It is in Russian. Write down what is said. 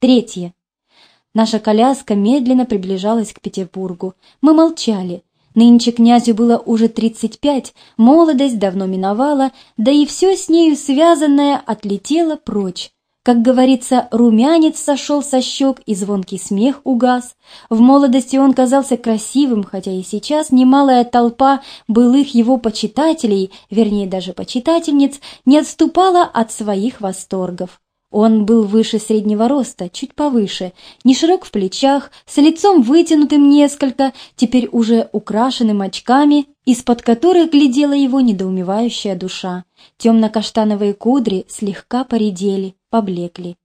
Третье. Наша коляска медленно приближалась к Петербургу. Мы молчали. Нынче князю было уже тридцать пять, молодость давно миновала, да и все с нею связанное отлетело прочь. Как говорится, румянец сошел со щек, и звонкий смех угас. В молодости он казался красивым, хотя и сейчас немалая толпа былых его почитателей, вернее даже почитательниц, не отступала от своих восторгов. Он был выше среднего роста, чуть повыше, не широк в плечах, с лицом вытянутым несколько, теперь уже украшенным очками, из-под которых глядела его недоумевающая душа. Темно-каштановые кудри слегка поредели, поблекли.